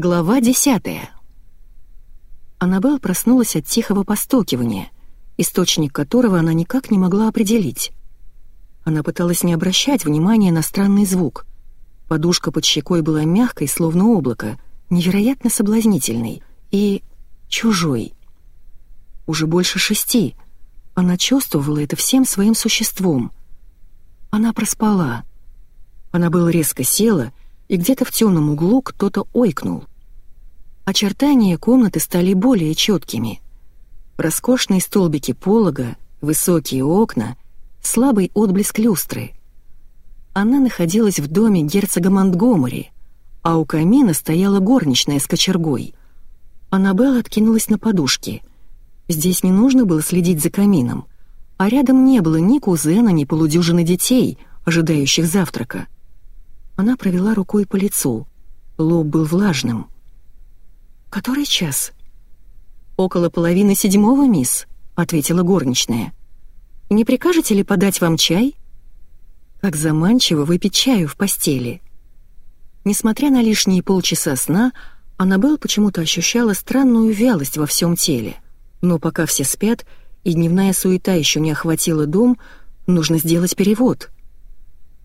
Глава десятая. Аннабелл проснулась от тихого постукивания, источник которого она никак не могла определить. Она пыталась не обращать внимания на странный звук. Подушка под щекой была мягкой, словно облако, невероятно соблазнительной и чужой. Уже больше шести. Она чувствовала это всем своим существом. Она проспала. Она была резко села и где-то в темном углу кто-то ойкнул. Очертания комнаты стали более четкими. Роскошные столбики полога, высокие окна, слабый отблеск люстры. Она находилась в доме герцога Монтгомери, а у камина стояла горничная с кочергой. Аннабелла откинулась на подушке. Здесь не нужно было следить за камином, а рядом не было ни кузена, ни полудюжины детей, ожидающих завтрака. Она провела рукой по лицу. Лоб был влажным. «Который час?» «Около половины седьмого, мисс», — ответила горничная. «Не прикажете ли подать вам чай?» Как заманчиво выпить чаю в постели. Несмотря на лишние полчаса сна, Аннабелл почему-то ощущала странную вялость во всем теле. Но пока все спят, и дневная суета еще не охватила дом, нужно сделать перевод —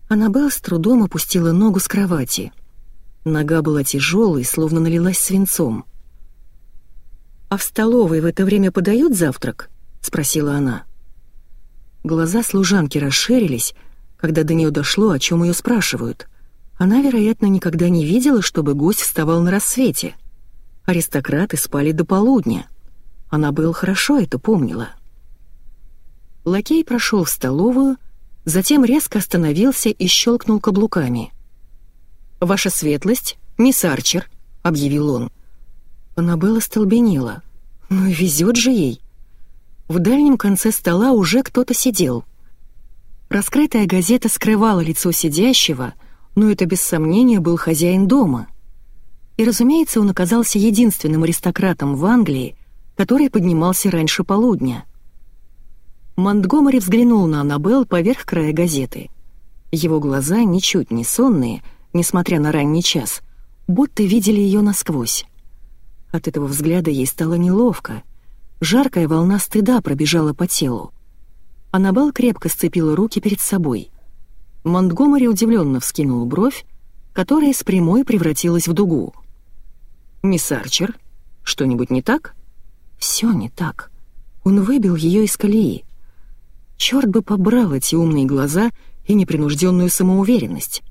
Аннабелл с трудом опустила ногу с кровати. Нога была тяжелой, словно налилась свинцом. «А в столовой в это время подают завтрак?» — спросила она. Глаза служанки расширились, когда до нее дошло, о чем ее спрашивают. Она, вероятно, никогда не видела, чтобы гость вставал на рассвете. Аристократы спали до полудня. Она был хорошо это помнила. Лакей прошел в столовую, затем резко остановился и щелкнул каблуками. «Ваша светлость, мисс Арчер», — объявил он. Аннабелла столбенела. «Ну везет же ей». В дальнем конце стола уже кто-то сидел. Раскрытая газета скрывала лицо сидящего, но это без сомнения был хозяин дома. И, разумеется, он оказался единственным аристократом в Англии, который поднимался раньше полудня — Монтгомери взглянул на Аннабелл поверх края газеты. Его глаза, ничуть не сонные, несмотря на ранний час, будто видели ее насквозь. От этого взгляда ей стало неловко. Жаркая волна стыда пробежала по телу. Аннабелл крепко сцепила руки перед собой. Монтгомери удивленно вскинул бровь, которая с прямой превратилась в дугу. «Мисс Арчер, что-нибудь не так?» «Все не так. Он выбил ее из колеи. Черт бы побрал эти умные глаза и непринужденную самоуверенность.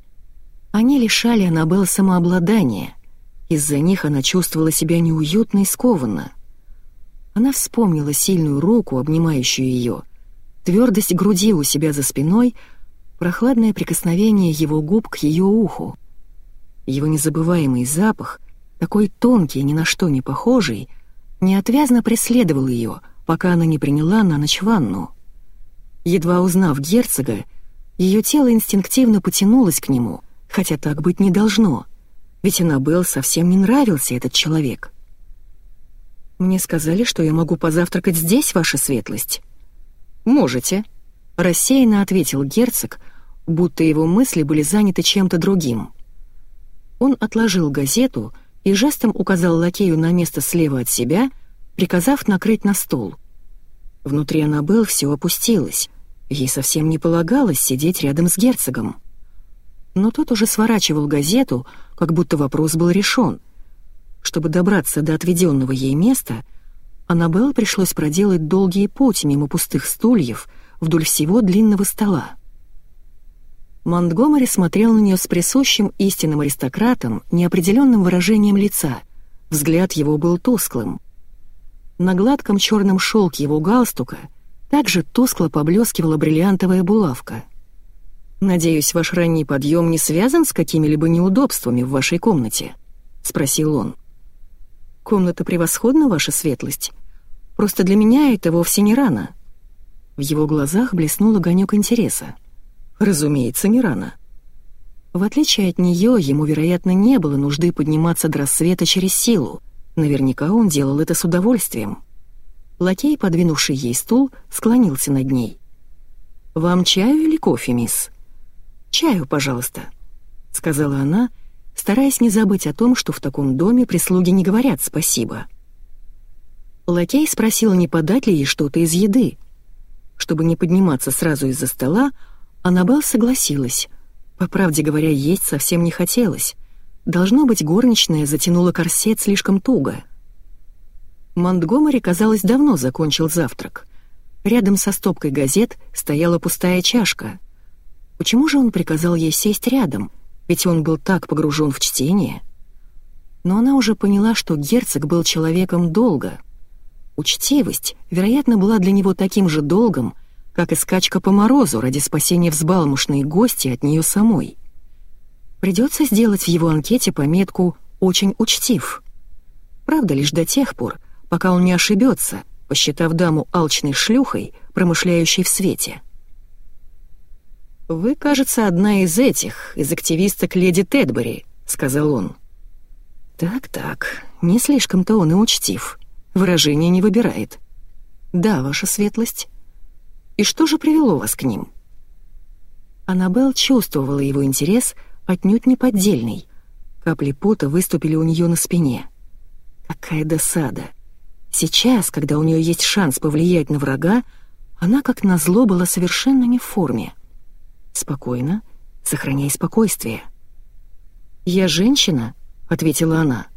Они лишали Аннабелл самообладания. Из-за них она чувствовала себя неуютно и скованно. Она вспомнила сильную руку, обнимающую ее, твердость груди у себя за спиной, прохладное прикосновение его губ к ее уху. Его незабываемый запах, такой тонкий, ни на что не похожий, неотвязно преследовал ее, пока она не приняла на ночь ванну. Едва узнав герцога, ее тело инстинктивно потянулось к нему, хотя так быть не должно, ведь Аннабелл совсем не нравился этот человек. «Мне сказали, что я могу позавтракать здесь, ваша светлость». «Можете», — рассеянно ответил герцог, будто его мысли были заняты чем-то другим. Он отложил газету и жестом указал лакею на место слева от себя, приказав накрыть на стол. Внутри Аннабелл все опустилось. Ей совсем не полагалось сидеть рядом с герцогом. Но тот уже сворачивал газету, как будто вопрос был решен. Чтобы добраться до отведенного ей места, Аннабелл пришлось проделать долгий путь мимо пустых стульев вдоль всего длинного стола. Монтгомери смотрел на нее с присущим истинным аристократом неопределенным выражением лица. Взгляд его был тусклым. На гладком черном шелке его галстука также тускло поблескивала бриллиантовая булавка. «Надеюсь, ваш ранний подъем не связан с какими-либо неудобствами в вашей комнате?» — спросил он. «Комната превосходна, ваша светлость. Просто для меня это вовсе не рано». В его глазах блеснул огонек интереса. «Разумеется, не рано». В отличие от нее, ему, вероятно, не было нужды подниматься до рассвета через силу — Наверняка он делал это с удовольствием. Лакей, подвинувший ей стул, склонился над ней. «Вам чаю или кофе, мисс?» «Чаю, пожалуйста», — сказала она стараясь не забыть о том, что в таком доме прислуги не говорят «спасибо». Лакей спросил, не подать ли ей что-то из еды. Чтобы не подниматься сразу из-за стола, Аннабелл согласилась. По правде говоря, есть совсем не хотелось. Должно быть, горничная затянула корсет слишком туго. Монтгомери, казалось, давно закончил завтрак. Рядом со стопкой газет стояла пустая чашка. Почему же он приказал ей сесть рядом? Ведь он был так погружен в чтение. Но она уже поняла, что герцог был человеком долго. Учтивость, вероятно, была для него таким же долгом, как и скачка по морозу ради спасения взбалмошной гости от нее самой. Придется сделать в его анкете пометку «очень учтив». Правда, лишь до тех пор, пока он не ошибется, посчитав даму алчной шлюхой, промышляющей в свете. «Вы, кажется, одна из этих, из активисток леди Тедбери», — сказал он. «Так-так, не слишком-то он и учтив. Выражение не выбирает. Да, ваша светлость». И что же привело вас к ним?» Аннабелл чувствовала его интерес, отнюдь не поддельный. Капли пота выступили у нее на спине. Какая досада! Сейчас, когда у нее есть шанс повлиять на врага, она, как назло, была совершенно не в форме. «Спокойно, сохраняй спокойствие». «Я женщина», — ответила она.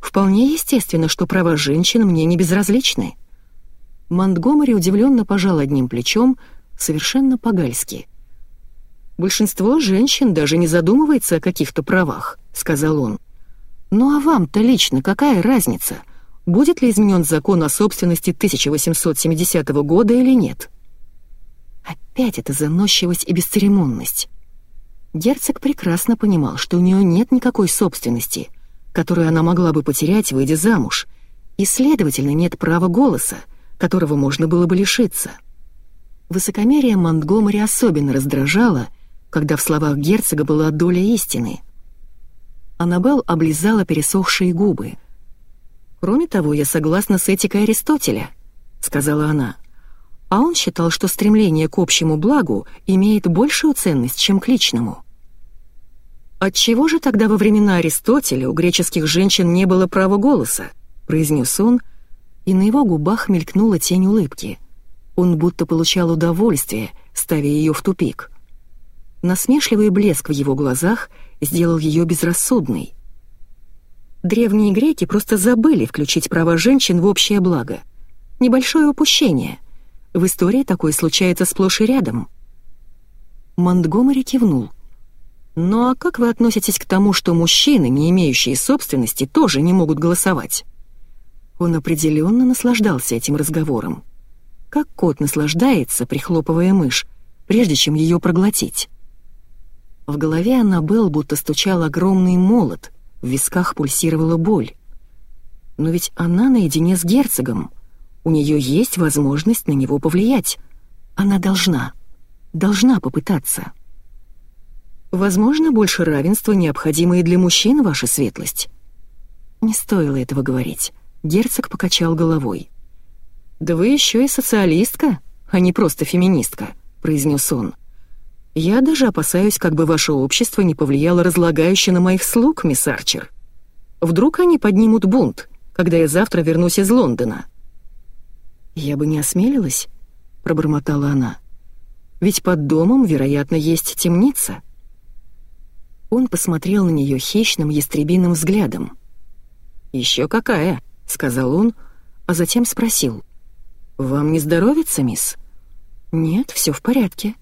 «Вполне естественно, что права женщин мне не безразличны». Монтгомери удивленно пожал одним плечом, совершенно по-гальски. «Большинство женщин даже не задумывается о каких-то правах», — сказал он. «Ну а вам-то лично какая разница, будет ли изменен закон о собственности 1870 года или нет?» Опять эта заносчивость и бесцеремонность. Герцог прекрасно понимал, что у нее нет никакой собственности, которую она могла бы потерять, выйдя замуж, и, следовательно, нет права голоса, которого можно было бы лишиться. Высокомерие Монтгомери особенно раздражало, когда в словах герцога была доля истины. Аннабелл облизала пересохшие губы. «Кроме того, я согласна с этикой Аристотеля», — сказала она. А он считал, что стремление к общему благу имеет большую ценность, чем к личному. «Отчего же тогда во времена Аристотеля у греческих женщин не было права голоса?» — произнес он, — и на его губах мелькнула тень улыбки. Он будто получал удовольствие, ставя ее в тупик. Насмешливый блеск в его глазах сделал ее безрассудной. Древние греки просто забыли включить права женщин в общее благо. Небольшое упущение. В истории такое случается сплошь и рядом. Монтгомери кивнул. «Ну а как вы относитесь к тому, что мужчины, не имеющие собственности, тоже не могут голосовать?» Он определенно наслаждался этим разговором. Как кот наслаждается, прихлопывая мышь, прежде чем ее проглотить. В голове Аннабелл будто стучал огромный молот, в висках пульсировала боль. Но ведь она наедине с герцогом. У нее есть возможность на него повлиять. Она должна, должна попытаться. Возможно, больше равенства необходимо и для мужчин, ваша светлость. Не стоило этого говорить. Герцог покачал головой. «Да вы еще и социалистка, а не просто феминистка», — произнес он. «Я даже опасаюсь, как бы ваше общество не повлияло разлагающе на моих слуг, мисс Арчер. Вдруг они поднимут бунт, когда я завтра вернусь из Лондона». «Я бы не осмелилась», — пробормотала она. «Ведь под домом, вероятно, есть темница». Он посмотрел на нее хищным ястребиным взглядом. «Еще какая!» — сказал он, а затем спросил. «Вам не здоровится, мисс?» «Нет, все в порядке».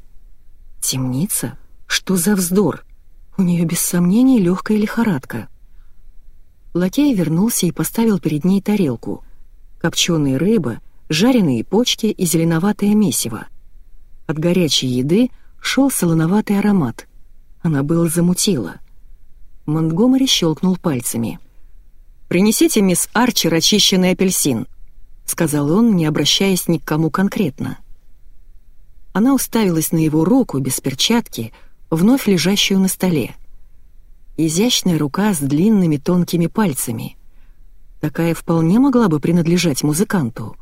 «Темница? Что за вздор? У нее без сомнений легкая лихорадка». Лакей вернулся и поставил перед ней тарелку. Копченая рыба, жареные почки и зеленоватое месиво. От горячей еды шел солоноватый аромат. Она было замутила. Монтгомери щелкнул пальцами. «Принесите мисс Арчер очищенный апельсин», — сказал он, не обращаясь ни к кому конкретно. Она уставилась на его руку без перчатки, вновь лежащую на столе. Изящная рука с длинными тонкими пальцами. Такая вполне могла бы принадлежать музыканту.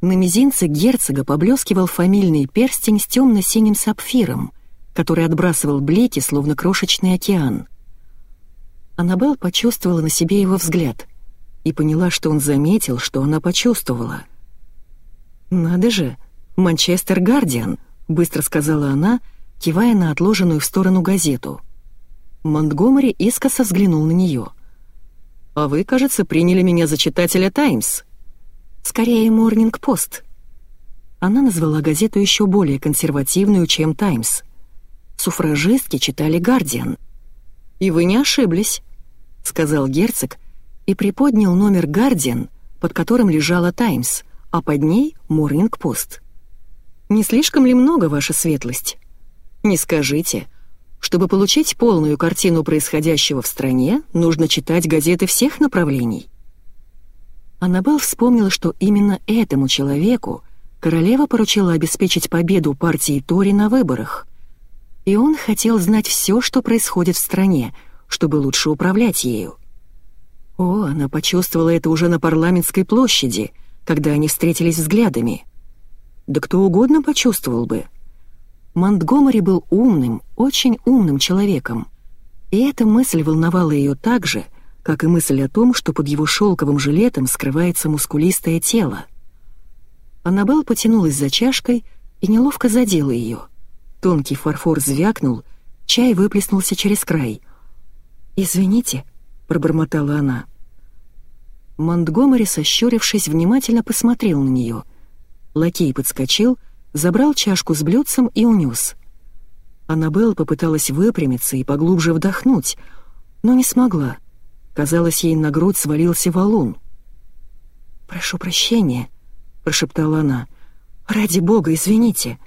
На мизинце герцога поблескивал фамильный перстень с темно-синим сапфиром, который отбрасывал блики, словно крошечный океан. Аннабелл почувствовала на себе его взгляд и поняла, что он заметил, что она почувствовала. «Надо же, Манчестер Гардиан», — быстро сказала она, кивая на отложенную в сторону газету. Монтгомери искоса взглянул на нее. «А вы, кажется, приняли меня за читателя «Таймс». «Скорее, Морнинг-Пост». Она назвала газету еще более консервативную, чем «Таймс». Суфражистки читали «Гардиан». «И вы не ошиблись», — сказал герцог и приподнял номер «Гардиан», под которым лежала «Таймс», а под ней «Морнинг-Пост». «Не слишком ли много, ваша светлость?» «Не скажите. Чтобы получить полную картину происходящего в стране, нужно читать газеты всех направлений». Аннабелл вспомнила, что именно этому человеку королева поручила обеспечить победу партии Тори на выборах. И он хотел знать все, что происходит в стране, чтобы лучше управлять ею. О, она почувствовала это уже на парламентской площади, когда они встретились взглядами. Да кто угодно почувствовал бы. Монтгомери был умным, очень умным человеком. И эта мысль волновала ее так же, как и мысль о том, что под его шелковым жилетом скрывается мускулистое тело. Аннабелл потянулась за чашкой и неловко задела ее. Тонкий фарфор звякнул, чай выплеснулся через край. «Извините», — пробормотала она. Монтгомери, сощурившись, внимательно посмотрел на нее. Лакей подскочил, забрал чашку с блюдцем и унес. Аннабелл попыталась выпрямиться и поглубже вдохнуть, но не смогла. Казалось, ей на грудь свалился валун. «Прошу прощения», — прошептала она. «Ради бога, извините».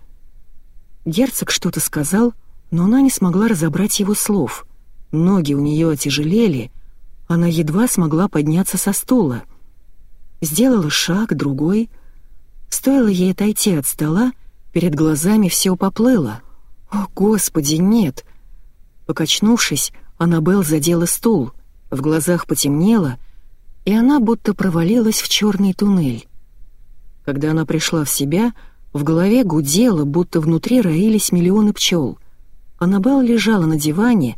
Герцог что-то сказал, но она не смогла разобрать его слов. Ноги у нее отяжелели, она едва смогла подняться со стула. Сделала шаг, другой. Стоило ей отойти от стола, перед глазами все поплыло. «О, Господи, нет!» Покачнувшись, Аннабелл задела стул, в глазах потемнело, и она будто провалилась в черный туннель. Когда она пришла в себя, в голове гудело, будто внутри роились миллионы пчел. Аннабелл лежала на диване,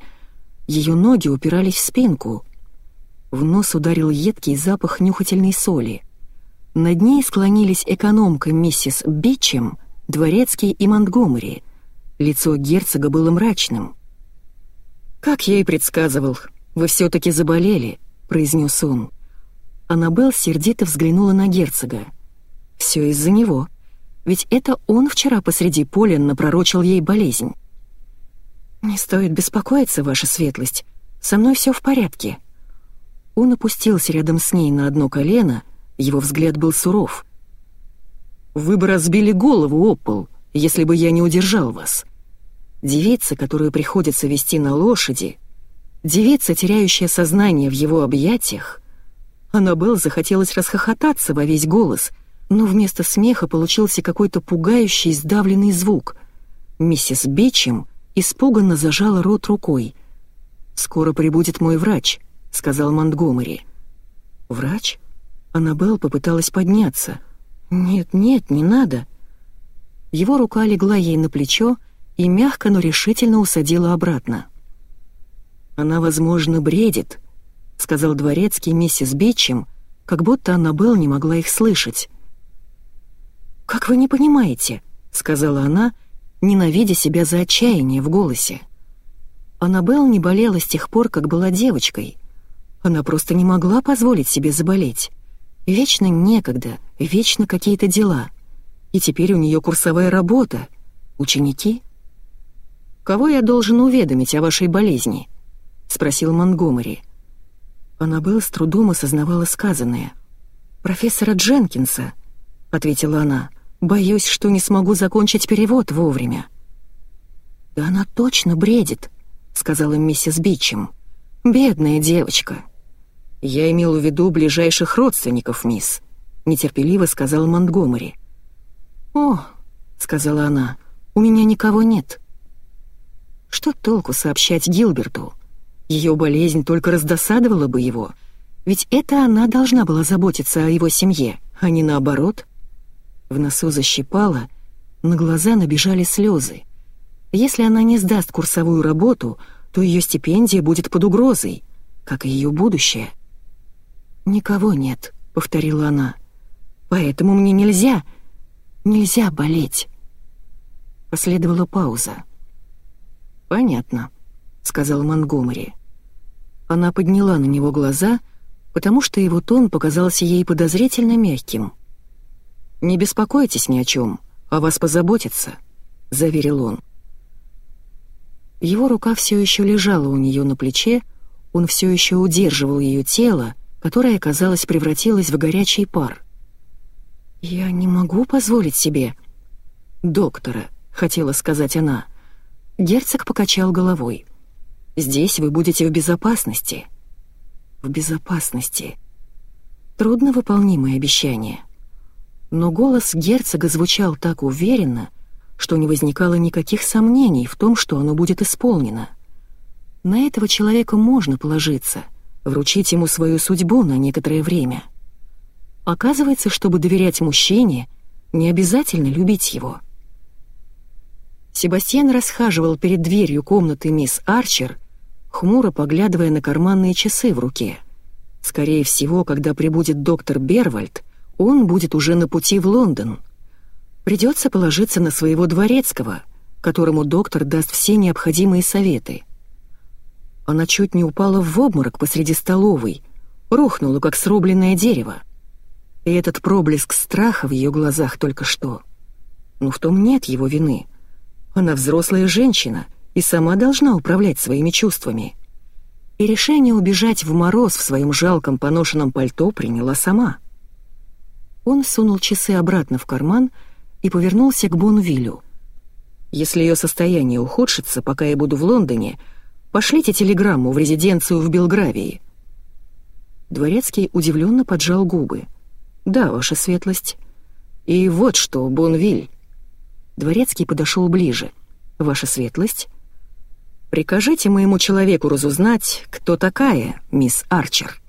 ее ноги упирались в спинку. В нос ударил едкий запах нюхательной соли. Над ней склонились экономка миссис Бичем, Дворецкий и Монтгомери. Лицо герцога было мрачным. «Как я и предсказывал, вы все-таки заболели», — произнес он. Аннабелл сердито взглянула на герцога. «Все из-за него», ведь это он вчера посреди поля напророчил ей болезнь. «Не стоит беспокоиться, ваша светлость. Со мной все в порядке». Он опустился рядом с ней на одно колено, его взгляд был суров. «Вы бы разбили голову об если бы я не удержал вас. Девица, которую приходится вести на лошади, девица, теряющая сознание в его объятиях...» Аннабелл захотелось расхохотаться во весь голос — но вместо смеха получился какой-то пугающий сдавленный звук. Миссис Бичем испуганно зажала рот рукой. «Скоро прибудет мой врач», — сказал Монтгомери. «Врач?» Аннабелл попыталась подняться. «Нет, нет, не надо». Его рука легла ей на плечо и мягко, но решительно усадила обратно. «Она, возможно, бредит», — сказал дворецкий миссис Бичем, как будто Аннабелл не могла их слышать. «Как вы не понимаете?» — сказала она, ненавидя себя за отчаяние в голосе. Аннабелл не болела с тех пор, как была девочкой. Она просто не могла позволить себе заболеть. Вечно некогда, вечно какие-то дела. И теперь у нее курсовая работа. Ученики? «Кого я должен уведомить о вашей болезни?» — спросил Монгомери. Аннабелл с трудом осознавала сказанное. «Профессора Дженкинса», — ответила она. Боюсь, что не смогу закончить перевод вовремя». «Да она точно бредит», — сказала миссис Бичем. «Бедная девочка». «Я имел в виду ближайших родственников, мисс», — нетерпеливо сказал Монтгомери. «О», — сказала она, — «у меня никого нет». Что толку сообщать Гилберту? Ее болезнь только раздосадовала бы его, ведь это она должна была заботиться о его семье, а не наоборот. В носу защипало, на глаза набежали слезы. Если она не сдаст курсовую работу, то ее стипендия будет под угрозой. как и ее будущее. «Никого нет», — повторила она. «Поэтому мне нельзя, нельзя болеть». Последовала пауза. «Понятно», — сказал Монгомери. Она подняла на него глаза, потому что его тон показался ей подозрительно мягким. «Не беспокойтесь ни о чем, о вас позаботиться», — заверил он. Его рука все еще лежала у нее на плече, он все еще удерживал ее тело, которое, казалось, превратилось в горячий пар. «Я не могу позволить себе...» «Доктора», — хотела сказать она. Герцог покачал головой. «Здесь вы будете в безопасности». «В безопасности». Трудновыполнимое обещание. Но голос герцога звучал так уверенно, что не возникало никаких сомнений в том, что оно будет исполнено. На этого человека можно положиться — вручить ему свою судьбу на некоторое время. Оказывается, чтобы доверять мужчине, не обязательно любить его. Себастьян расхаживал перед дверью комнаты мисс Арчер, хмуро поглядывая на карманные часы в руке. Скорее всего, когда прибудет доктор Бервальд, он будет уже на пути в Лондон. Придется положиться на своего дворецкого, которому доктор даст все необходимые советы. Она чуть не упала в обморок посреди столовой, рухнула, как срубленное дерево. И этот проблеск страха в ее глазах только что. Но в том нет его вины. Она взрослая женщина и сама должна управлять своими чувствами. И решение убежать в мороз в своем жалком поношенном пальто приняла сама. Он сунул часы обратно в карман и повернулся к Бонвилю. «Если ее состояние ухудшится, пока я буду в Лондоне», Пошлите телеграмму в резиденцию в Белгравии». Дворецкий удивленно поджал губы. «Да, ваша светлость. И вот что, Бонвиль». Дворецкий подошел ближе. «Ваша светлость?» «Прикажите моему человеку разузнать, кто такая мисс Арчер».